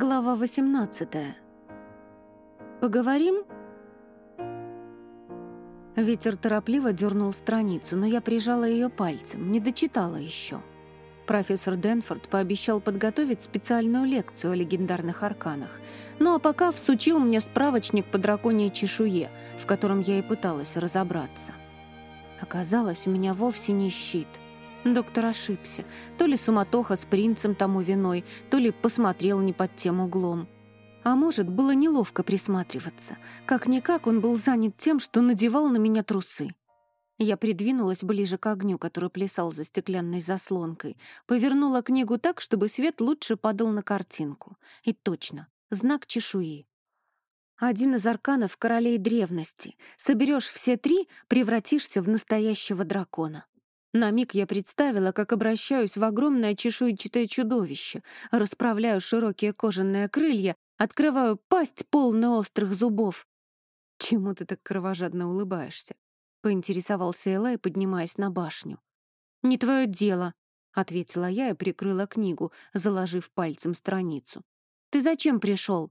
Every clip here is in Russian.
Глава 18. Поговорим? Ветер торопливо дернул страницу, но я прижала ее пальцем, не дочитала еще. Профессор Денфорд пообещал подготовить специальную лекцию о легендарных арканах, ну а пока всучил мне справочник по драконьей чешуе, в котором я и пыталась разобраться. Оказалось, у меня вовсе не щит — Доктор ошибся. То ли суматоха с принцем тому виной, то ли посмотрел не под тем углом. А может, было неловко присматриваться. Как-никак он был занят тем, что надевал на меня трусы. Я придвинулась ближе к огню, который плясал за стеклянной заслонкой, повернула книгу так, чтобы свет лучше падал на картинку. И точно, знак чешуи. Один из арканов королей древности. Соберешь все три, превратишься в настоящего дракона. На миг я представила, как обращаюсь в огромное чешуйчатое чудовище, расправляю широкие кожаные крылья, открываю пасть, полную острых зубов. «Чему ты так кровожадно улыбаешься?» — поинтересовался Элай, поднимаясь на башню. «Не твое дело», — ответила я и прикрыла книгу, заложив пальцем страницу. «Ты зачем пришел?»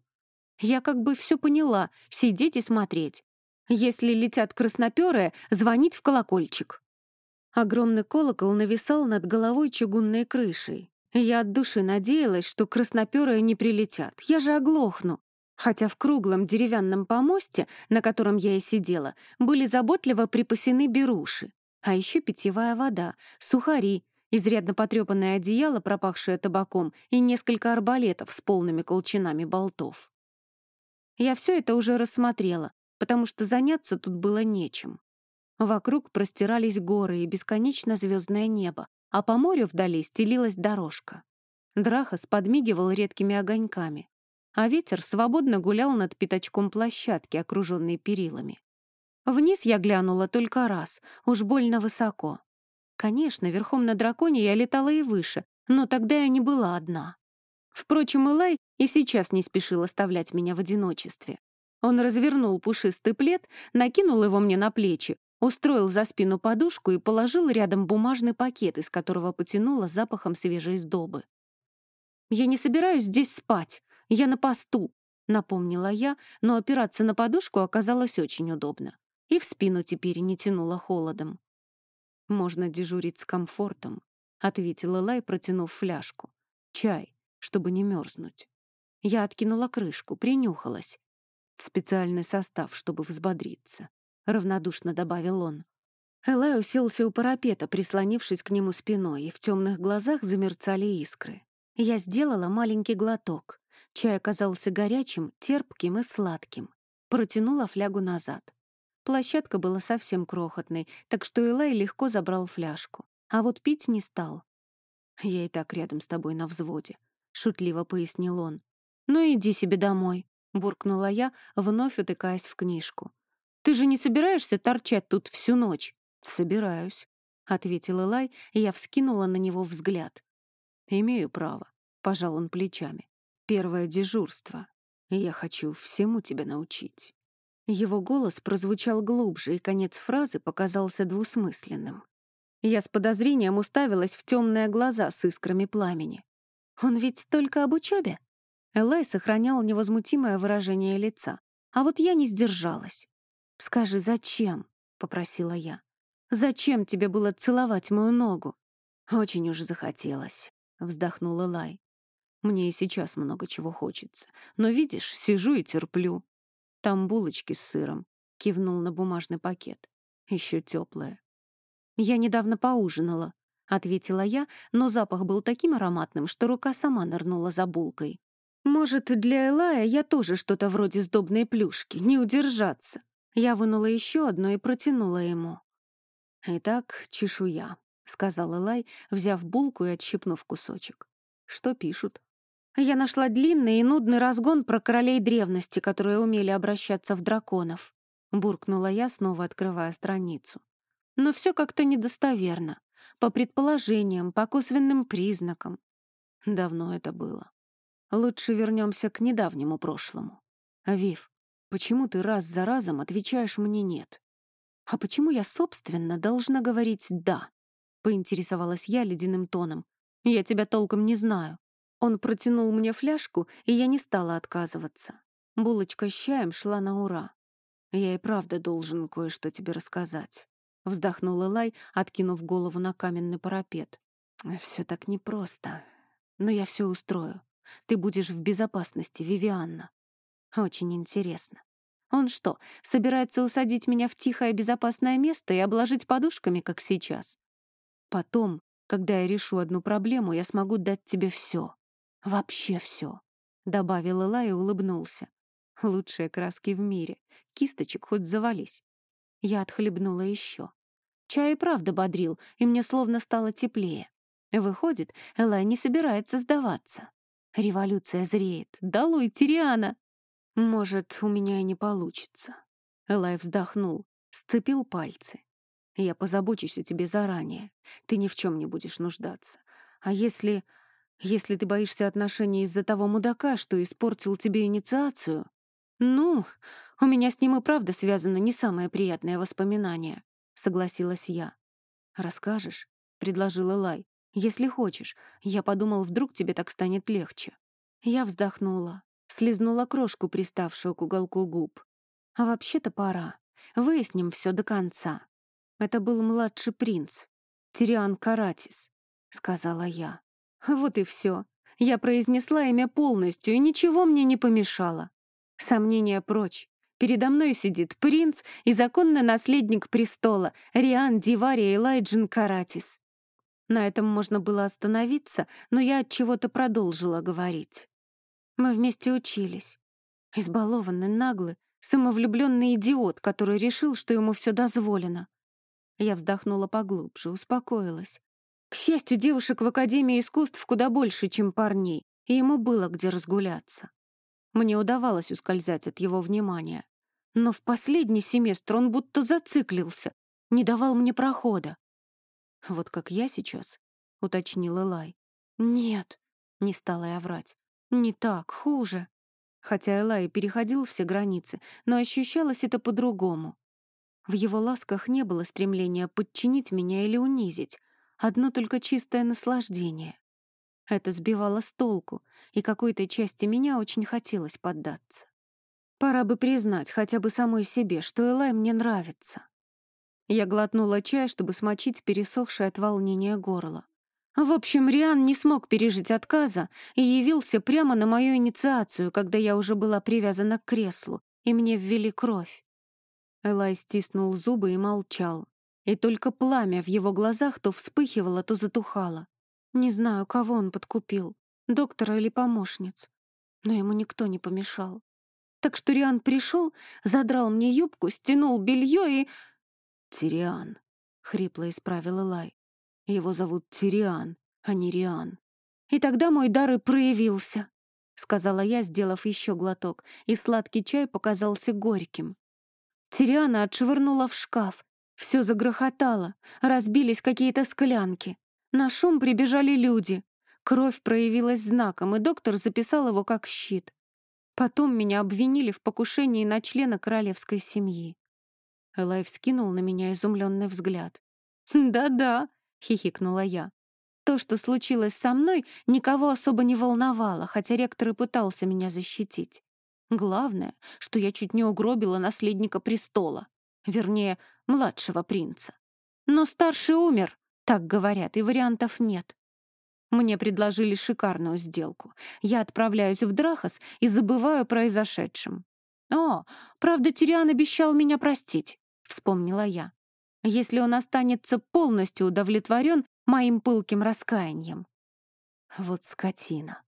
«Я как бы все поняла, сидеть и смотреть. Если летят красноперые, звонить в колокольчик». Огромный колокол нависал над головой чугунной крышей. Я от души надеялась, что красноперые не прилетят. Я же оглохну. Хотя в круглом деревянном помосте, на котором я и сидела, были заботливо припасены беруши. А еще питьевая вода, сухари, изрядно потрепанное одеяло, пропахшее табаком, и несколько арбалетов с полными колчанами болтов. Я все это уже рассмотрела, потому что заняться тут было нечем. Вокруг простирались горы и бесконечно звездное небо, а по морю вдали стелилась дорожка. Драхас подмигивал редкими огоньками, а ветер свободно гулял над пятачком площадки, окруженной перилами. Вниз я глянула только раз, уж больно высоко. Конечно, верхом на драконе я летала и выше, но тогда я не была одна. Впрочем, Илай и сейчас не спешил оставлять меня в одиночестве. Он развернул пушистый плед, накинул его мне на плечи, Устроил за спину подушку и положил рядом бумажный пакет, из которого потянуло запахом свежей сдобы. «Я не собираюсь здесь спать. Я на посту», — напомнила я, но опираться на подушку оказалось очень удобно. И в спину теперь не тянуло холодом. «Можно дежурить с комфортом», — ответила Лай, протянув фляжку. «Чай, чтобы не мерзнуть». Я откинула крышку, принюхалась. Специальный состав, чтобы взбодриться равнодушно добавил он. Элай уселся у парапета, прислонившись к нему спиной, и в темных глазах замерцали искры. Я сделала маленький глоток. Чай оказался горячим, терпким и сладким. Протянула флягу назад. Площадка была совсем крохотной, так что Элай легко забрал фляжку. А вот пить не стал. «Я и так рядом с тобой на взводе», — шутливо пояснил он. «Ну иди себе домой», — буркнула я, вновь утыкаясь в книжку. Ты же не собираешься торчать тут всю ночь?» «Собираюсь», — ответил Элай, и я вскинула на него взгляд. «Имею право», — пожал он плечами. «Первое дежурство. Я хочу всему тебя научить». Его голос прозвучал глубже, и конец фразы показался двусмысленным. Я с подозрением уставилась в темные глаза с искрами пламени. «Он ведь только об учебе?» Элай сохранял невозмутимое выражение лица, а вот я не сдержалась. «Скажи, зачем?» — попросила я. «Зачем тебе было целовать мою ногу?» «Очень уж захотелось», — вздохнула Лай. «Мне и сейчас много чего хочется. Но, видишь, сижу и терплю. Там булочки с сыром», — кивнул на бумажный пакет. Еще теплая. «Я недавно поужинала», — ответила я, но запах был таким ароматным, что рука сама нырнула за булкой. «Может, для Элая я тоже что-то вроде сдобной плюшки, не удержаться». Я вынула еще одну и протянула ему. «Итак, чешуя», — сказал Элай, взяв булку и отщипнув кусочек. «Что пишут?» Я нашла длинный и нудный разгон про королей древности, которые умели обращаться в драконов. Буркнула я, снова открывая страницу. Но все как-то недостоверно. По предположениям, по косвенным признакам. Давно это было. Лучше вернемся к недавнему прошлому. Вив, Почему ты раз за разом отвечаешь мне «нет»? А почему я, собственно, должна говорить «да»? Поинтересовалась я ледяным тоном. Я тебя толком не знаю. Он протянул мне фляжку, и я не стала отказываться. Булочка с чаем шла на ура. «Я и правда должен кое-что тебе рассказать», — вздохнул Элай, откинув голову на каменный парапет. «Все так непросто. Но я все устрою. Ты будешь в безопасности, Вивианна. Очень интересно. Он что, собирается усадить меня в тихое безопасное место и обложить подушками, как сейчас? Потом, когда я решу одну проблему, я смогу дать тебе все. Вообще все. Добавил Ила и улыбнулся. Лучшие краски в мире. Кисточек хоть завались. Я отхлебнула еще. Чай и правда бодрил, и мне словно стало теплее. Выходит, Элай не собирается сдаваться. Революция зреет. Долой Тириана! Может, у меня и не получится. Элай вздохнул, сцепил пальцы. Я позабочусь о тебе заранее. Ты ни в чем не будешь нуждаться. А если... Если ты боишься отношений из-за того мудака, что испортил тебе инициацию... Ну, у меня с ним и правда связано не самое приятное воспоминание, согласилась я. Расскажешь? предложил Элай. Если хочешь. Я подумал, вдруг тебе так станет легче. Я вздохнула, слезнула крошку, приставшую к уголку губ. А вообще-то пора. Выясним все до конца. Это был младший принц, Тириан Каратис, сказала я. Вот и все. Я произнесла имя полностью, и ничего мне не помешало. Сомнения прочь. Передо мной сидит принц и законный наследник престола Риан Дивари Элайджин Каратис. На этом можно было остановиться, но я от чего-то продолжила говорить. Мы вместе учились. Избалованный, наглый, самовлюбленный идиот, который решил, что ему все дозволено. Я вздохнула поглубже, успокоилась. К счастью, девушек в Академии искусств куда больше, чем парней, и ему было где разгуляться. Мне удавалось ускользать от его внимания. Но в последний семестр он будто зациклился, не давал мне прохода. «Вот как я сейчас», — уточнила Лай. «Нет», — не стала я врать. «Не так, хуже». Хотя Элай переходил все границы, но ощущалось это по-другому. В его ласках не было стремления подчинить меня или унизить, одно только чистое наслаждение. Это сбивало с толку, и какой-то части меня очень хотелось поддаться. Пора бы признать хотя бы самой себе, что Элай мне нравится. Я глотнула чай, чтобы смочить пересохшее от волнения горло. В общем, Риан не смог пережить отказа и явился прямо на мою инициацию, когда я уже была привязана к креслу, и мне ввели кровь. Элай стиснул зубы и молчал. И только пламя в его глазах то вспыхивало, то затухало. Не знаю, кого он подкупил, доктора или помощниц. Но ему никто не помешал. Так что Риан пришел, задрал мне юбку, стянул белье и... «Тириан», — хрипло исправил Элай. «Его зовут Тириан, а не Риан». И тогда мой дар и проявился, — сказала я, сделав еще глоток, и сладкий чай показался горьким. Тириана отшвырнула в шкаф. Все загрохотало, разбились какие-то склянки. На шум прибежали люди. Кровь проявилась знаком, и доктор записал его как щит. Потом меня обвинили в покушении на члена королевской семьи. Элай вскинул на меня изумленный взгляд. «Да-да», — хихикнула я. То, что случилось со мной, никого особо не волновало, хотя ректор и пытался меня защитить. Главное, что я чуть не угробила наследника престола, вернее, младшего принца. Но старший умер, так говорят, и вариантов нет. Мне предложили шикарную сделку. Я отправляюсь в Драхас и забываю о произошедшем. «О, правда, Тириан обещал меня простить», — вспомнила я. «Если он останется полностью удовлетворен моим пылким раскаянием». Вот скотина.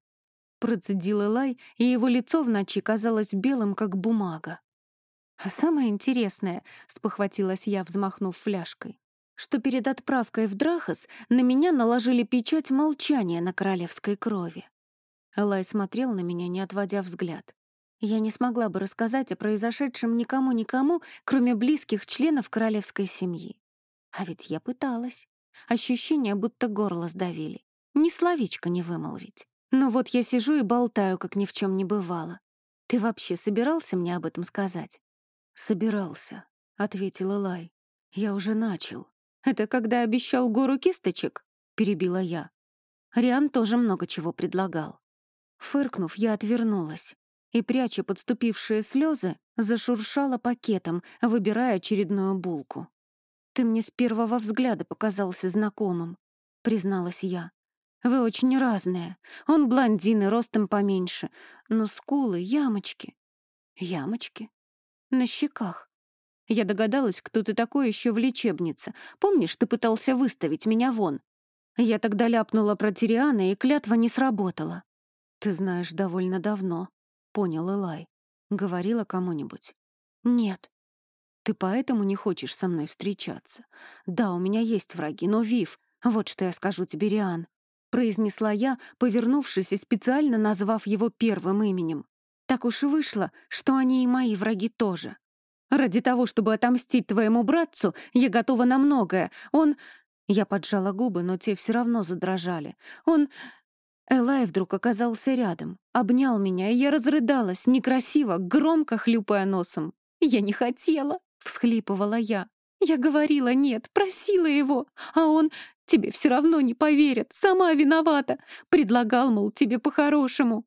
Процедил Элай, и его лицо в ночи казалось белым, как бумага. А самое интересное, спохватилась я, взмахнув фляжкой, что перед отправкой в Драхас на меня наложили печать молчания на королевской крови. Элай смотрел на меня, не отводя взгляд. Я не смогла бы рассказать о произошедшем никому-никому, кроме близких членов королевской семьи. А ведь я пыталась. Ощущение, будто горло сдавили. Ни словечко не вымолвить. Но вот я сижу и болтаю, как ни в чем не бывало. Ты вообще собирался мне об этом сказать? Собирался, ответила Лай. Я уже начал. Это когда обещал гору кисточек? перебила я. Риан тоже много чего предлагал. Фыркнув, я отвернулась и, пряча подступившие слезы, зашуршала пакетом, выбирая очередную булку. «Ты мне с первого взгляда показался знакомым», — призналась я. «Вы очень разные. Он блондин и ростом поменьше, но скулы — ямочки». «Ямочки?» «На щеках». Я догадалась, кто ты такой еще в лечебнице. Помнишь, ты пытался выставить меня вон? Я тогда ляпнула про Тириана, и клятва не сработала. Ты знаешь довольно давно, — понял Элай. Говорила кому-нибудь? Нет. Ты поэтому не хочешь со мной встречаться? Да, у меня есть враги, но, Вив, вот что я скажу тебе, Риан, произнесла я, повернувшись и специально назвав его первым именем. Так уж и вышло, что они и мои враги тоже. Ради того, чтобы отомстить твоему братцу, я готова на многое. Он... Я поджала губы, но те все равно задрожали. Он... Элай вдруг оказался рядом, обнял меня, и я разрыдалась, некрасиво, громко хлюпая носом. «Я не хотела!» — всхлипывала я. «Я говорила нет, просила его, а он... Тебе все равно не поверят, сама виновата. Предлагал, мол, тебе по-хорошему».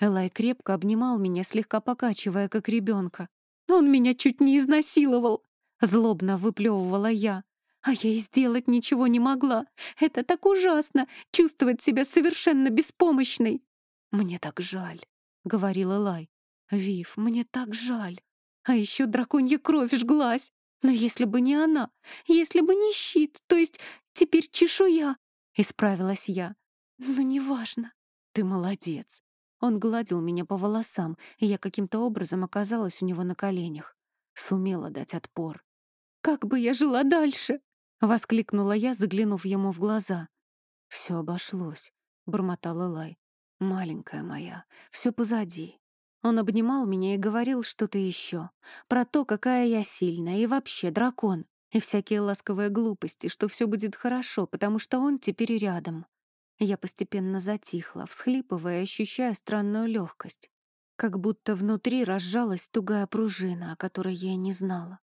Элай крепко обнимал меня, слегка покачивая, как ребенка. «Он меня чуть не изнасиловал!» — злобно выплевывала я. А я и сделать ничего не могла. Это так ужасно — чувствовать себя совершенно беспомощной. «Мне так жаль», — говорила Лай. «Вив, мне так жаль. А еще драконья кровь жглась. Но если бы не она, если бы не щит, то есть теперь чешуя, — исправилась я. Но неважно. Ты молодец. Он гладил меня по волосам, и я каким-то образом оказалась у него на коленях. Сумела дать отпор. «Как бы я жила дальше?» — воскликнула я, заглянув ему в глаза. «Все обошлось», — бормотал Элай. «Маленькая моя, все позади. Он обнимал меня и говорил что-то еще. Про то, какая я сильная, и вообще дракон. И всякие ласковые глупости, что все будет хорошо, потому что он теперь рядом. Я постепенно затихла, всхлипывая и ощущая странную легкость. Как будто внутри разжалась тугая пружина, о которой я и не знала.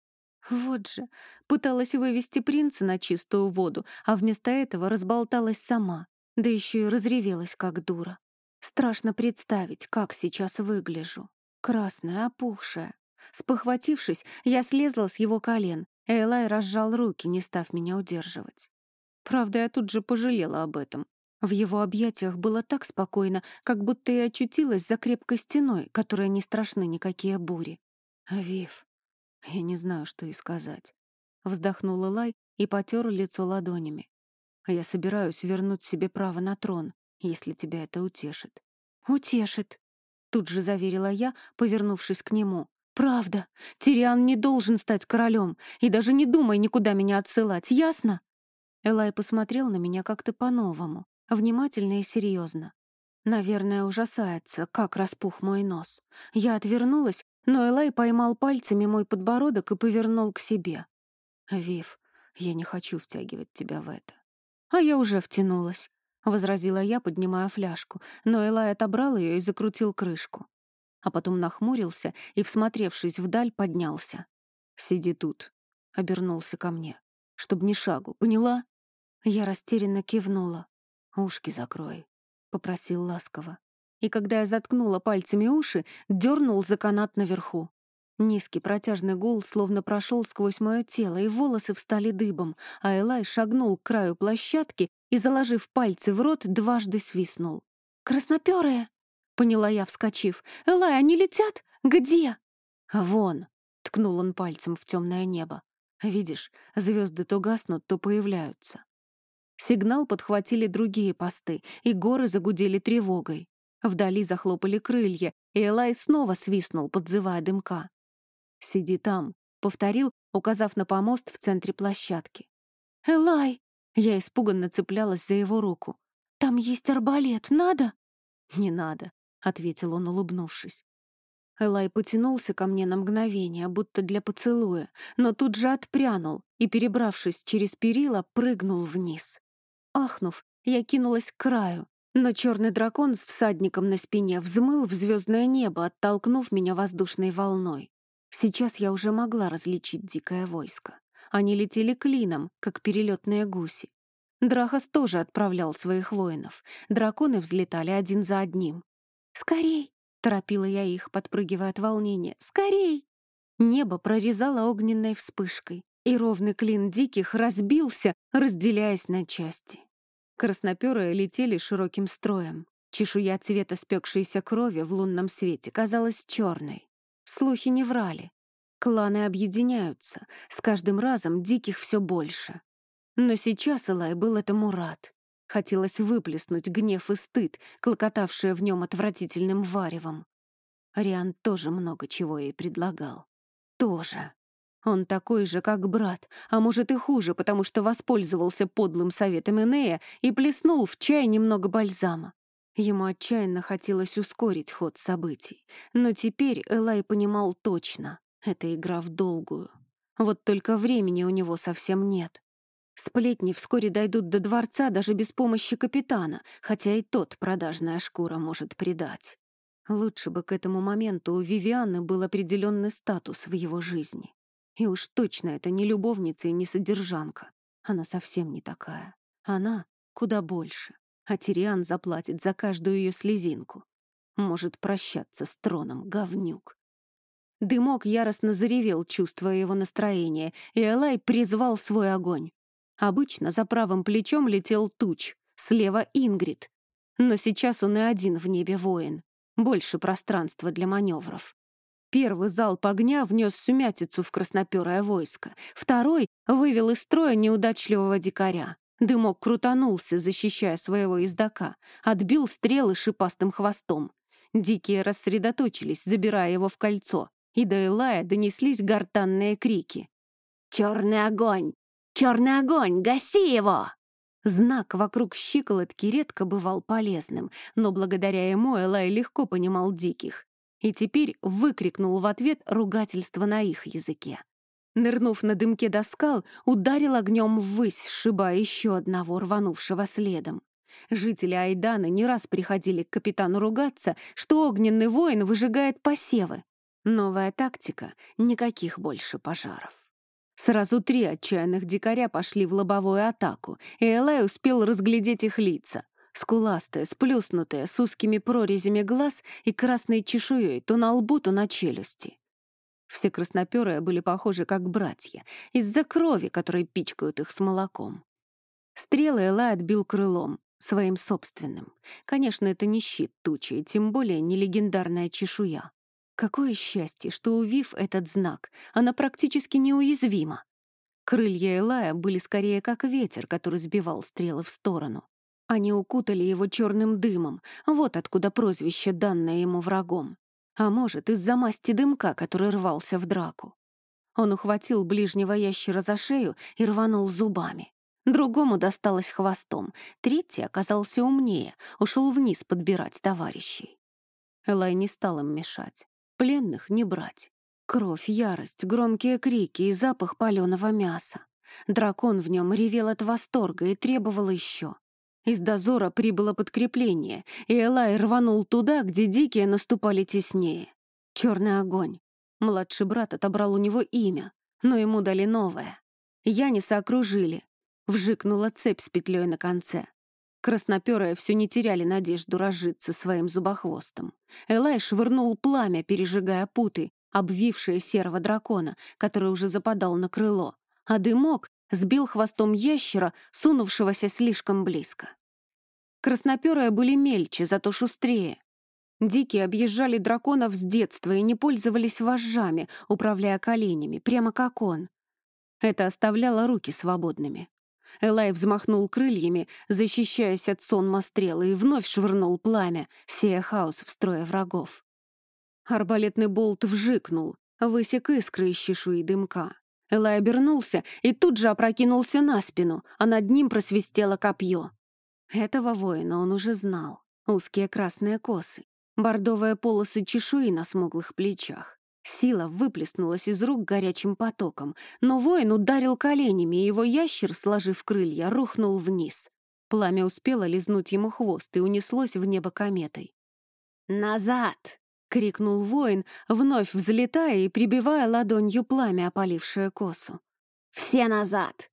Вот же, пыталась вывести принца на чистую воду, а вместо этого разболталась сама, да еще и разревелась, как дура. Страшно представить, как сейчас выгляжу. Красная, опухшая. Спохватившись, я слезла с его колен, и Элай разжал руки, не став меня удерживать. Правда, я тут же пожалела об этом. В его объятиях было так спокойно, как будто я очутилась за крепкой стеной, которой не страшны никакие бури. «Вив, я не знаю, что и сказать». Вздохнул Элай и потер лицо ладонями. «Я собираюсь вернуть себе право на трон, если тебя это утешит». «Утешит», — тут же заверила я, повернувшись к нему. «Правда, Тириан не должен стать королем, и даже не думай никуда меня отсылать, ясно?» Элай посмотрел на меня как-то по-новому, внимательно и серьезно. Наверное, ужасается, как распух мой нос. Я отвернулась, но Элай поймал пальцами мой подбородок и повернул к себе. «Вив, я не хочу втягивать тебя в это». «А я уже втянулась. — возразила я, поднимая фляжку, но Элай отобрал ее и закрутил крышку. А потом нахмурился и, всмотревшись вдаль, поднялся. «Сиди тут», — обернулся ко мне. «Чтоб ни шагу, поняла?» Я растерянно кивнула. «Ушки закрой», — попросил ласково. И когда я заткнула пальцами уши, дернул за канат наверху. Низкий протяжный гул словно прошел сквозь мое тело, и волосы встали дыбом, а Элай шагнул к краю площадки и, заложив пальцы в рот, дважды свистнул. «Красноперые!» — поняла я, вскочив. «Элай, они летят? Где?» «Вон!» — ткнул он пальцем в темное небо. «Видишь, звезды то гаснут, то появляются». Сигнал подхватили другие посты, и горы загудели тревогой. Вдали захлопали крылья, и Элай снова свистнул, подзывая дымка. «Сиди там», — повторил, указав на помост в центре площадки. «Элай!» — я испуганно цеплялась за его руку. «Там есть арбалет, надо?» «Не надо», — ответил он, улыбнувшись. Элай потянулся ко мне на мгновение, будто для поцелуя, но тут же отпрянул и, перебравшись через перила, прыгнул вниз. Ахнув, я кинулась к краю, но черный дракон с всадником на спине взмыл в звездное небо, оттолкнув меня воздушной волной. Сейчас я уже могла различить дикое войско. Они летели клином, как перелетные гуси. Драхас тоже отправлял своих воинов. Драконы взлетали один за одним. «Скорей!» — торопила я их, подпрыгивая от волнения. «Скорей!» Небо прорезало огненной вспышкой, и ровный клин диких разбился, разделяясь на части. Красноперые летели широким строем. Чешуя цвета спекшейся крови в лунном свете казалась черной. Слухи не врали. Кланы объединяются, с каждым разом диких все больше. Но сейчас Элай был этому рад. Хотелось выплеснуть гнев и стыд, клокотавшие в нем отвратительным варевом. Ариан тоже много чего ей предлагал. Тоже. Он такой же, как брат, а может и хуже, потому что воспользовался подлым советом Энея и плеснул в чай немного бальзама. Ему отчаянно хотелось ускорить ход событий, но теперь Элай понимал точно — это игра в долгую. Вот только времени у него совсем нет. Сплетни вскоре дойдут до дворца даже без помощи капитана, хотя и тот продажная шкура может предать. Лучше бы к этому моменту у Вивианы был определенный статус в его жизни. И уж точно это не любовница и не содержанка. Она совсем не такая. Она куда больше. А Тириан заплатит за каждую ее слезинку. Может прощаться с троном, говнюк. Дымок яростно заревел, чувствуя его настроение, и Элай призвал свой огонь. Обычно за правым плечом летел туч, слева Ингрид. Но сейчас он и один в небе воин. Больше пространства для маневров. Первый залп огня внес сумятицу в красноперое войско. Второй вывел из строя неудачливого дикаря. Дымок крутанулся, защищая своего ездока, отбил стрелы шипастым хвостом. Дикие рассредоточились, забирая его в кольцо, и до Элая донеслись гортанные крики. «Черный огонь! Черный огонь! Гаси его!» Знак вокруг щиколотки редко бывал полезным, но благодаря ему Элай легко понимал диких и теперь выкрикнул в ответ ругательство на их языке. Нырнув на дымке до скал, ударил огнем ввысь, сшибая еще одного, рванувшего следом. Жители Айдана не раз приходили к капитану ругаться, что огненный воин выжигает посевы. Новая тактика — никаких больше пожаров. Сразу три отчаянных дикаря пошли в лобовую атаку, и Элай успел разглядеть их лица. Скуластая, сплюснутая, с узкими прорезями глаз и красной чешуей то на лбу, то на челюсти. Все красноперые были похожи как братья, из-за крови, которой пичкают их с молоком. Стрелы Элай отбил крылом, своим собственным. Конечно, это не щит тучи, и тем более не легендарная чешуя. Какое счастье, что, увив этот знак, она практически неуязвима. Крылья Элая были скорее как ветер, который сбивал стрелы в сторону. Они укутали его черным дымом, вот откуда прозвище, данное ему врагом. А может, из-за масти дымка, который рвался в драку. Он ухватил ближнего ящера за шею и рванул зубами. Другому досталось хвостом, третий оказался умнее, ушел вниз подбирать товарищей. Элай не стал им мешать. Пленных не брать. Кровь, ярость, громкие крики и запах паленого мяса. Дракон в нем ревел от восторга и требовал еще. Из дозора прибыло подкрепление, и Элай рванул туда, где дикие наступали теснее. Черный огонь. Младший брат отобрал у него имя, но ему дали новое. Яниса окружили. Вжикнула цепь с петлей на конце. Красноперые все не теряли надежду разжиться своим зубохвостом. Элай швырнул пламя, пережигая путы, обвившие серого дракона, который уже западал на крыло, а дымок сбил хвостом ящера, сунувшегося слишком близко. Красноперые были мельче, зато шустрее. Дикие объезжали драконов с детства и не пользовались вожжами, управляя коленями, прямо как он. Это оставляло руки свободными. Элай взмахнул крыльями, защищаясь от сонма стрелы, и вновь швырнул пламя, сея хаос в строе врагов. Арбалетный болт вжикнул, высек искры из чешуи дымка. Элай обернулся и тут же опрокинулся на спину, а над ним просвистело копье. Этого воина он уже знал. Узкие красные косы, бордовые полосы чешуи на смуглых плечах. Сила выплеснулась из рук горячим потоком, но воин ударил коленями, и его ящер, сложив крылья, рухнул вниз. Пламя успело лизнуть ему хвост и унеслось в небо кометой. «Назад!» — крикнул воин, вновь взлетая и прибивая ладонью пламя, опалившее косу. «Все назад!»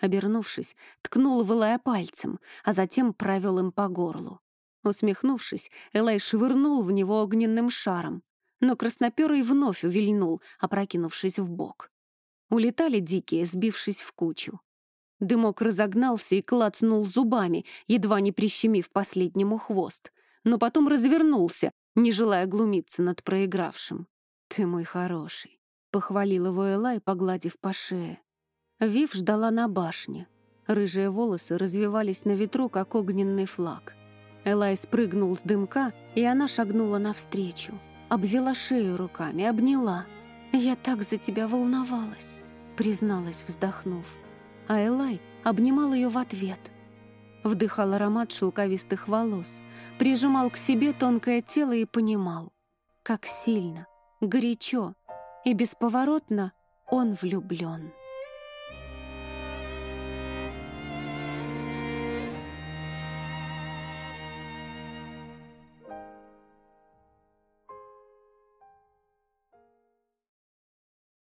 Обернувшись, ткнул вылая пальцем, а затем провел им по горлу. Усмехнувшись, Элай швырнул в него огненным шаром, но красноперый вновь увильнул, опрокинувшись в бок. Улетали дикие, сбившись в кучу. Дымок разогнался и клацнул зубами, едва не прищемив последнему хвост, но потом развернулся, не желая глумиться над проигравшим. «Ты мой хороший», — похвалил его погладив по шее. Вив ждала на башне. Рыжие волосы развивались на ветру, как огненный флаг. Элай спрыгнул с дымка, и она шагнула навстречу. Обвела шею руками, обняла. «Я так за тебя волновалась», — призналась, вздохнув. А Элай обнимал ее в ответ. Вдыхал аромат шелковистых волос, прижимал к себе тонкое тело и понимал, как сильно, горячо и бесповоротно он влюблен.